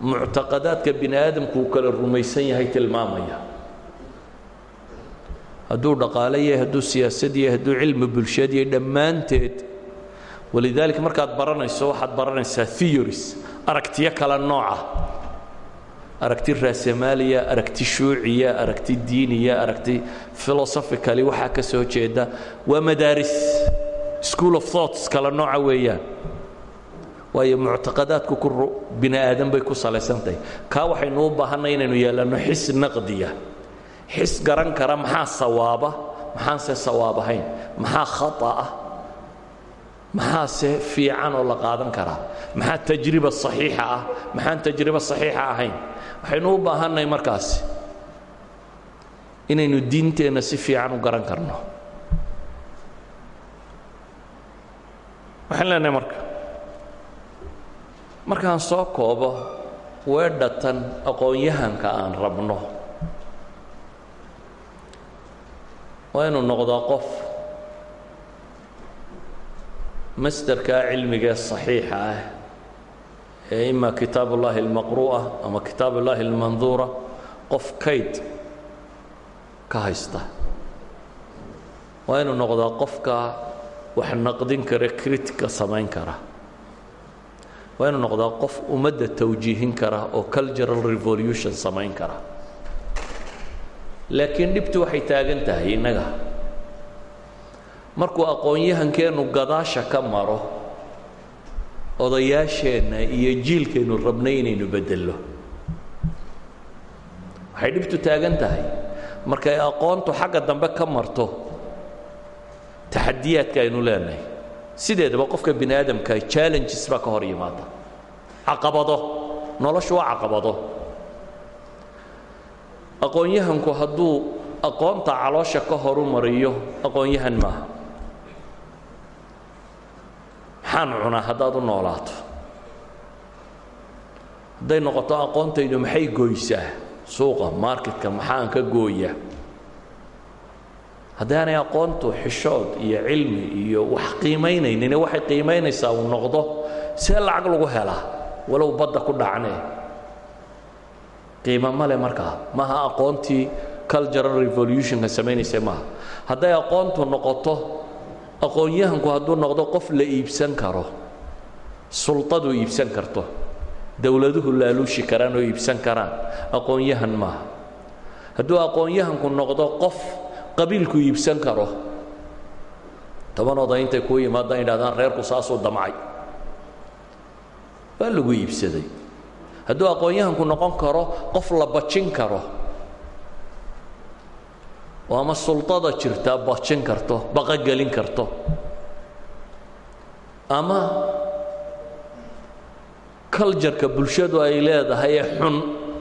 muctaqadaadka bini aadamku kala rumaysan yahay tilmaamaya hadduu dhaqaale yahay hadduu siyaasad yahay hadduu cilmi bulsheed yahay dhammaanteed. Walidaalika markaad baranayso waxaad baranaysaa theories aragtiyo kala nooca. Aragti raasamaaliya aragti shuuciya aragti diiniya aragti philosophically waxaa ka soo jeeda. Waa madaaris school of thoughts kala nooca weeyaan. Waayo muctaqadaadku ku bini aadan bay ku salaysantahay. Kaa waxaynu u baahanay inaynu yeelanno xis naqdiya xis garan kara maxaa sawaaba maxaanse sawaab ahayn? Maxaa khata ah? Maxaase fiican oo la qaadan karaa? Maxaa tajriba saxiixa ah? Maxaan tajriba saxiixa ahayn? Waxaynu u baahannahay markaasi inaynu diinteenna si fiican u garan karno. Waxaan leenahay marka markaan soo koobo weedhatan aqoon-yahanka aan rabno waa inuu noqdaa qof masderkaa cilmigae saxiixa ah ee ima kitaab ullaahi almaqru'a ama kitaab ullaahi almanduura qof kayd ka haysta. Waa inuu noqdaa qofka wax naqdin kara kritika samayn kara. Waa inuu noqdaa qof ummadda tawjiihin kara oo cultural revolution samayn kara laakiin dhibtu waxay taagan tahay innaga. Markuu aqoon-yahankeennu gadaasha ka maro odayaasheenna iyo jiilkeennu rabnay inaynu beddello. Waxay dhibtu taagan tahay. Markay aqoontu xagga dambe ka marto taxadiyaadka aynu leenahay. Sideedaba qofka bini aadamka challenges baa ka hor yimaada. Caqabado. Noloshu waa caqabado aqoon-yahanku hadduu aqoonta caloosha ka horu mariyo aqoon-yahan maaha. Maxaan cunaa haddaad u noolaato. Hadday noqoto aqoontaydu maxay goysaa? Suuqa marketka maxaan ka gooyaa? Haddaanay aqoontu xishood iyo cilmi iyo wax qiimaynaynin waxay qiimaynaysaa uu noqdo see lacag lagu helaa walow badda ku dhacnee qiimo male markaa maaha aqoontii cultural revolutionka samaynaysa maaha. Hadday aqoontu noqoto aqoon-yahanku hadduu noqdo qof la iibsan karo sultadu iibsan karto dowladuhu laaluushi karaan oo iibsan karaan aqoon-yahan maaha. Hadduu aqoon-yahanku noqdo qof qabiilku iibsan karo toban oday intay kuu yimaadaan yidhahdaan reerku saasuu damcay. Waa lagu iibsaday hadduu aqoon-yahanku noqon karo qof la bajin karo. Oo ama sultada jirtaa bajin karto baqogelin karto? Ama kaljarka bulshadu ay leedahay ee xun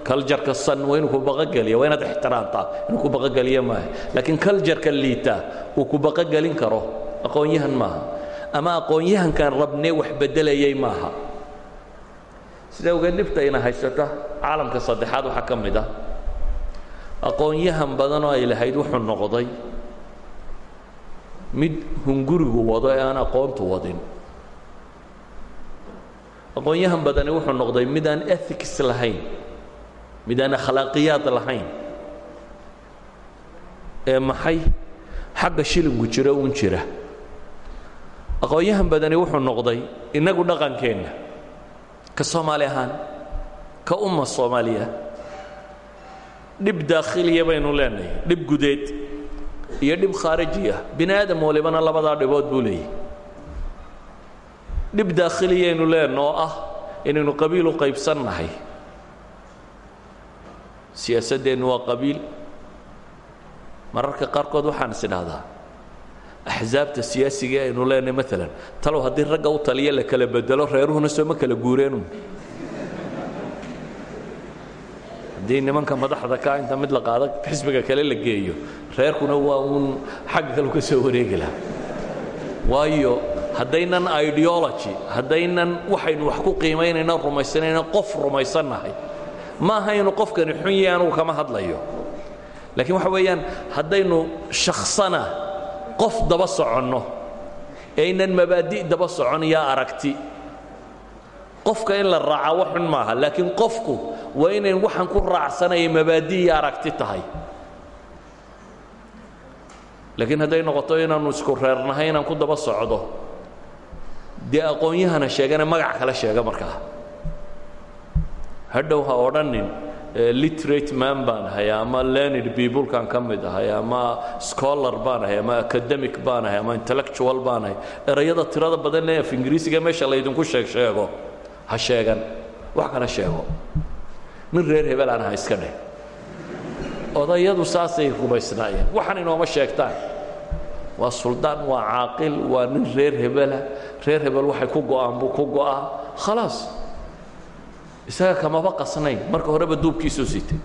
kaljarka san waa inuu ku baqogeliya waa inaad ixtiraamtaa inuu ku baqogeliya maaha. Laakiin kaljarka liita uu ku baqogelin karo aqoon-yahan maaha. Ama aqoon-yahankaan rabnee wax beddelayay maaha sida ogeed dhibtayna haysata caalamka saddexaad waxaa ka mid ah. Aqoon-yahan badanoo ay lahayd wuxuu noqday mid hungurigu wado ee aan aqoontu wadin. Aqoon-yahan badani wuxuu noqday mid aan ethics lahayn mid aan akhlaaqiyaad lahayn. Ee maxay? Xagga shilinku jiro uun jira. Aqoon-yahan badani wuxuu noqday innagu dhaqankeenna ka soomaali ahaan ka umma soomaaliya dhib daakhiliya baynu leenahay dhib gudeed iyo dhib khaariji ah bini aadam walibana labadaa dhibood buu leeyahy dhib daakhiliyaynu leenna ah inaynu qabiil u qaybsan nahay siyaasaddeennu waa qabiil. Mararka qaarkood waxaan is axsaabta siyaasiga aynu leenahay maalan talow haddii ragga u taliya la kala bedelo reeruhuna sooma kala guureenu haddii nimanka madaxda ka inta mid la qaado xisbiga kale la geeyo reerkuna waa uun xagga kale ka soo wareegi laha waayo haddaynan ideology haddaynan waxaynu wax ku qiimaynayna rumaysanayna qof rumaysannahay. Ma aha inu qofkani xun yahi anugu kama hadlayo. Laakiin waxa weeyaan haddaynu shakhsana qof daba soconno. Ee aynan mabaadi' daba socon yaa aragti. Qofka in la raacaa wax xun maaha laakiin qofku waa inayn waxaan ku raacsanaya mabaadi' iyo aragti tahay. Laakiin hadday noqoto inaannu isku reernahay inaan ku daba socdo dee aqoon-yahana sheegana magac kale sheega markaa. Hadhow ha odhanin literate man baan ahay ama learned peoplekan ka mid ahay ama scholar baan ahay ama academic baan ahay ama intellectual baan ahay erayada tirada badan ee af ingiriisiga meesha laydinku sheeg sheego. Ha sheegan. Wax kale sheego. Nin reer hebel aan aha iska dheh. Odayadu saasay rumaysnaayeen. Waxaan inooma sheegtaan. Waa suldaan waa caaqil waa nin reer hebela reer hebel waxay ku go'aan buu ku go'aa. Khalaas isaga kamaba qasnayn marka horeba duubkiisuu sitay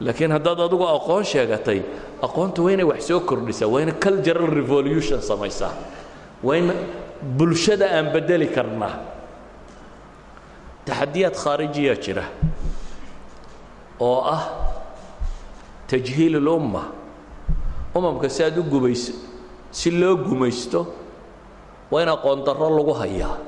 laakiin haddaad adugu aqoon sheegatay aqoontu waa inay wax soo kordhisaa waa cultural revolution samaysaa waa bulshada aan bedeli karnaa. Taxadiyaad khaarijiyaa jira oo ah tajhiil اlumma umamka si aad u gumayso si loo gumaysto waa in aqoon darro lagu hayaa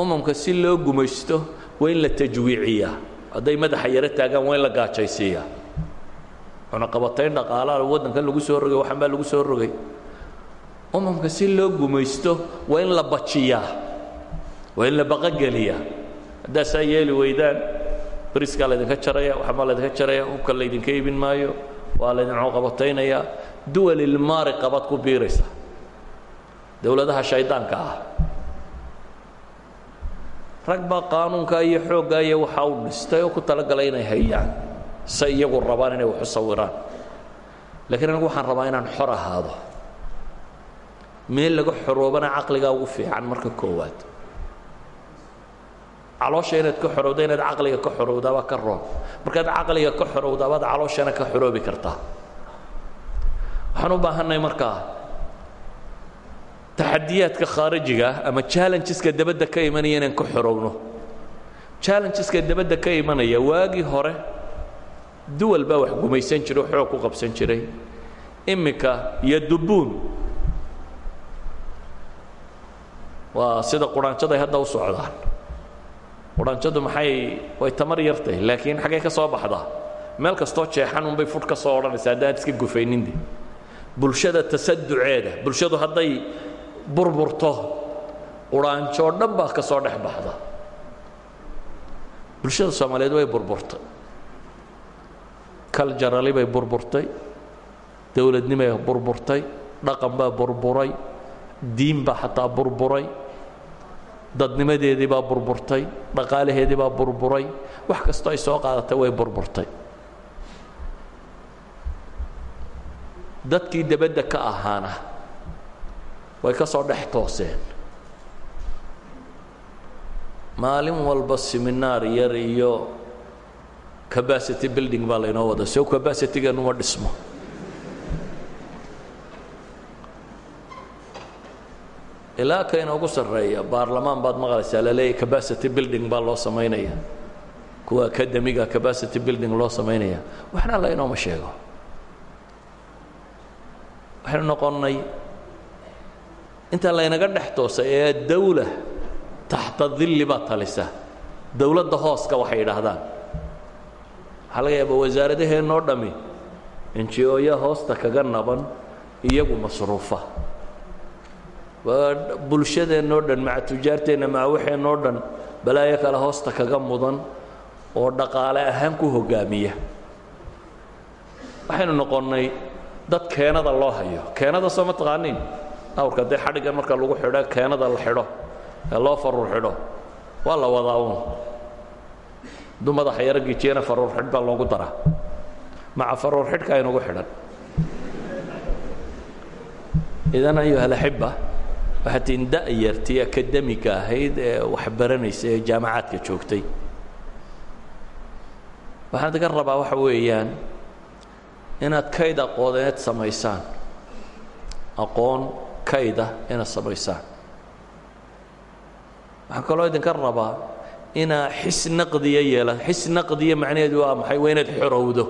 umamka si loo gumaysto waa in la tajwiiciyaa hadday madaxa yaro taagaan waa in la gaajaysiiyaa cunaqabatayn dhaqaalaha waddankan lagu soo rogay waxan baa lagu soo rogay. Umamka si loo gumaysto waa in la bajiyaa waa in la baqogeliyaa haddaasaa yeeli weydaan briskaa laydinka jaraya waxbaa laydinka jaraya hubka laydinka iibin maayo waa laydin cunaqabataynayaa duwalilmaari qabaad ku biiraysa. Dowladaha shaydaanka ah rag baa qaanuunka iyo xoogga iyo waxa uu dhistay oo ku talagalay inay hayaan. Se iyagu rabaan inay wax u sawiraan. Lakiin anigu waxaan rabaa inaan xor ahaado. Meel laga xoroobana caqligaa ugu fiican marka koowaad. Caloosha inaad ka xorowda inaad caqliga ka xorowdaabaa ka roon. Markaad caqliga ka xorowdaabaad calooshana ka xoroobi kartaa. Waxaan u baahannahay markaa taxadiyaadka khaarijiga ah ama challengeska dabadda ka imanaya inaan ka xorowno challengeska dabadda ka imanaya waagii hore duwal baa wax gumaysan jiray oo xoog ku qabsan jiray. Iminka iyo dubuun. Waa sida quraanjada ay hadda u socdaan. Quraanjadu maxay way tamar yartay laakiin xaggay ka soo baxdaa. Meel kastoo jeexan unbay fudh ka soo odhanaysa haddaan iska gufayninde bulshada tasaduceeda bulshadu hadday burburto. Quraanjoo dhan baa ka soo dhex baxda. Bulshada soomaaliyeed way burburtay. Kaljarali bay burburtay. Dowladnimay burburtay. Dhaqan baa burburay. Diin baa xataa burburay. Dadnimadeedii baa burburtay. Dhaqaalaheedii baa burburay. Wax kastoo ay soo qaadatay way burburtay. Dadkii debadda ka ahaana way ka soo dhex tooseen. Maalin walba seminaar yar iyo capacity building baa laynoo wada sow capacitygeennuma dhismo. Ilaa ka inoogu sarreeya baarlamaan baad maqlaysaa laleeyahy capacity building baa loo samaynaya kuwa academiga capacity building loo samaynaya waxna la inooma sheego. Waxaynu noqonnay inta laynaga dhex toosay ee dawla taxta dilli baa talisa. Dowladda hooska waxay yidhaahdaan. Waxaa laga yaaba wasaaradaheennoo dhammi enji-oya hoosta kaga naban iyagu masruufa bulshadeennoo dhan maca tujaarteenna maca waxeennoo dhan balaayo kale hoosta kaga mudan oo dhaqaale ahaan ku hoggaamiya waxaynu noqonnay dad keenada loo hayo. Keenada soo ma awrka dee xadhiggan marka lagu xidho keenada la xidho ee loo faruur xidho waa la wadaa uun. Hadduu madaxa yaro faruur xidh baa loogu daraa. Maca faruur xidhka aynugu xidhan. Idan ayuha alaxiba waxaa tiin da'yartii akademika ahayd ee waxbaranaysa ee jaamacaadka joogtay. Waxaan idinka rabaa waxa weeyaan inaad kayd aqooneed samaysaan. Aqoon kayda inaad samaysaan waxaan kaloo idinka rabaa inaa xis naqdiya yeela. Xis naqdiya macnaheedu waa maxay? Waa inaad xorowdo.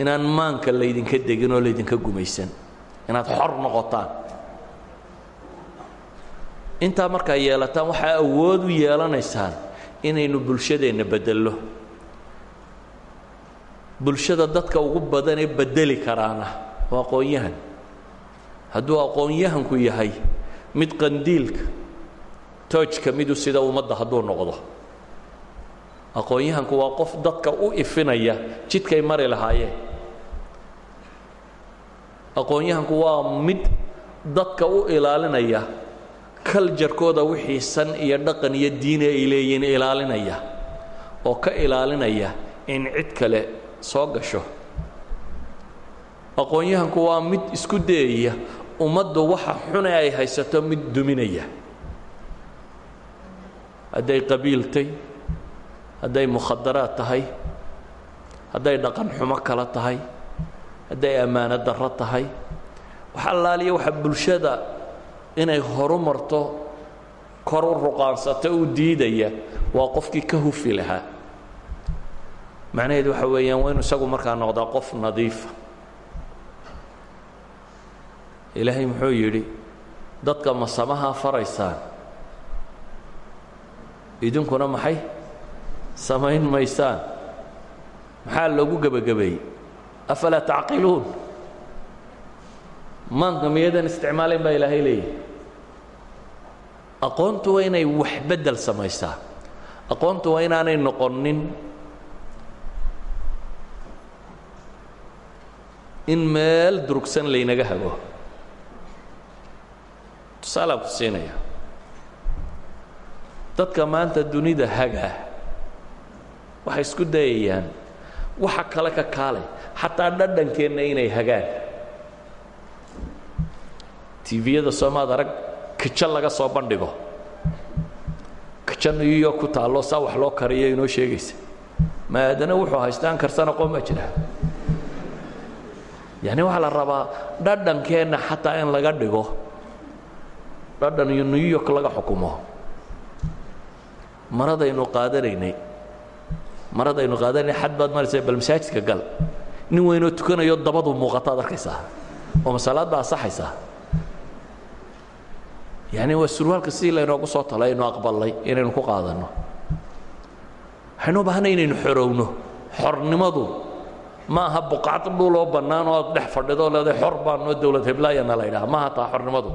Inaan maanka laydinka degin oo laydinka gumaysan. Inaad xor noqotaan. Intaa markaa yeelataan waxaa awood u yeelanaysaan inaynu bulshadeenna beddello bulshada dadka ugu badanee beddeli karaana waa aqoon-yahan hadduu aqoon-yahanku yahay mid qandiilka toojka midu sida ummadda hadduu noqdo. Aqoon-yahanku waa qof dadka u ifinaya jidkay mari lahaayeen. Aqoon-yahanku waa mid dadka u ilaalinaya kaljarkooda wixii san iyo dhaqan iyo diine ay leeyihiin ilaalinaya oo ka ilaalinaya in cid kale soo gasho. Aqoon-yahanku waa mid isku dayaya ummaddu waxa xune ay haysato mid duminaya. Hadday qabiiltay hadday mukhadaraad tahay hadday dhaqan xumo kala tahay hadday ammaano darro tahay wax allaaliya waxa bulshada inay horu marto kor u ruqaansata u diidaya waa qofkii ka hufi lahaa. Macnaheedu waxa weeyaan waa inu isagu markaa noqdaa qof nadiifa ilaahay muxuu yidhi dadka masamaha faraysaan. Idinkuna maxay? Samayn maysaan. Maxaa loogu gebagabeeyey afalaa tacqiluun? Maanka miyadan isticmaalayn baa ilaahay leeyahy aqoontu waa inay wax beddel samaysaa aqoontu waa inaanay noqonin in meel durugsan laynaga hago tusaalaan ku siinaya. Dadka maanta dunida hagaa waxay isku dayayaan. Waxa kale ka kaalay xataa dhadhankeenna inay hagaan. Tviyada soomaad arag kijo laga soo bandhigo. Kijo new york ku taallo saa wax loo kariyo inoo sheegaysa. Maadana wuxuu haystaan karsana qoon baa jira. Yacni waxaa la rabaa dhadhankeenna xataa in laga dhigo dhadhan iyo new york laga xukumo. Maradaynu qaadanaynay. Maradaynu qaadanaynay xad baad maraysa bal masaajidka gal. Nin weynoo tukanayo dabadu muuqataad arkaysaa. Oo masalaad baa asaxaysaa yacni waa surwaalka sidii laynoogu soo talay aynu aqballay inaynu ku qaadanno. Waxaynu u baahanay inaynu xorowno. Xornimadu ma aha buqacad dhuloo bannaan oo aad dhex fadhido leeday xor baanoo dowlad heblaayana la ydhaha maaha taa xornimadu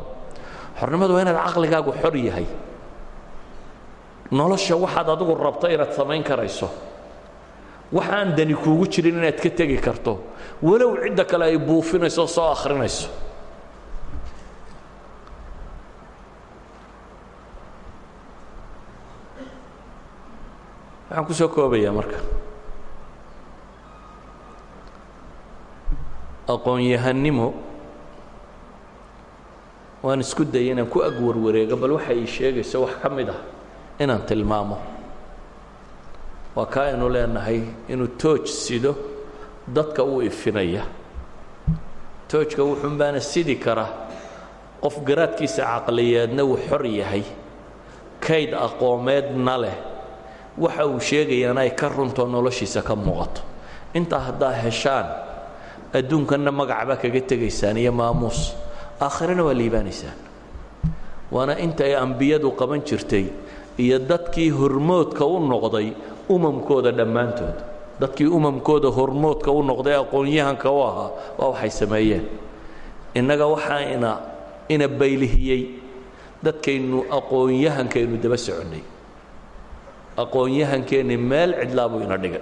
xornimadu waa inaad caqligaagu xor yahay. Nolosha waxaad adigu rabto inaad samayn karayso. Waxaan dani kuugu jirin inaad ka tegi karto. Walow cidda kale ay buufinayso soo akhrinayso. Waxaan ku soo koobayaa marka. Aqoon-yahannimo waan isku dayay inaan ku ag warwareego bal waxa ii sheegayso wax ka mid ah inaan tilmaamo. Waa kaa aynu leenahay inuu tooj sido dadka u ifinaya. Toojka wuxuun baana sidi kara qof garaadkiisa caqliyeedna uu xor yahay kayd aqoomeedna leh. Waxa uu sheegayaana ay ka runtoo noloshiisa ka muuqato. Intaa haddaa heshaan adduunkanna magacbaa kaga tegaysaan iyo maamuus aakhirana waa liibaanaysaan waana inta ay ambiyadu qaban jirtay iyo dadkii hormoodka u noqday umamkooda dhammaantood. Dadkii umamkooda hormoodka u noqday aqoon-yahanka u ahaa waa waxay sameeyeen. Innaga waxaa ina baylihiyey dadkaynu aqoon-yahankaynu daba soconnay. Aqoon-yahankeenni meel cidlaa buu ina dhigay.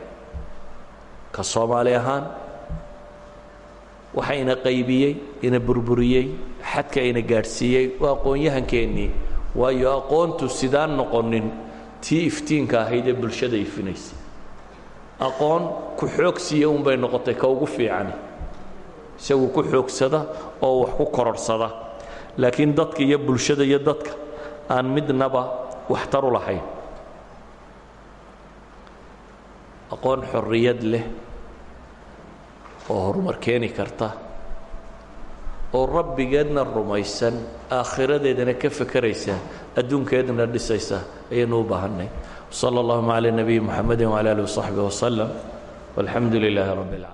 Ka soomaali ahaan waxa ina qaybiyey ina burburiyey xadka ina gaadhsiiyey. Waa aqoon-yahankeennii waayo aqoontu sidaan noqonin tii iftiinka ahayd ee bulshada ifinaysa aqoon ku xoogsiiya unbay noqotay ka ugu fiicani. Isagu ku xoogsada oo wax ku kororhsada laakiin dadka iyo bulshada iyo dadka aan midnaba waxtaru lahayn. Aqoon xorriyad leh oo horumar keeni karta oo rabbigeedna rumaysan aakhiradeedana ka fekeraysa adduunkeedna dhisaysa ayaynu u baahannay. Sala allahuma cala nabiyi muxamedi wcala alih wasaxbi wasalam walxamdu lilaahi rabbi اlcaalamiin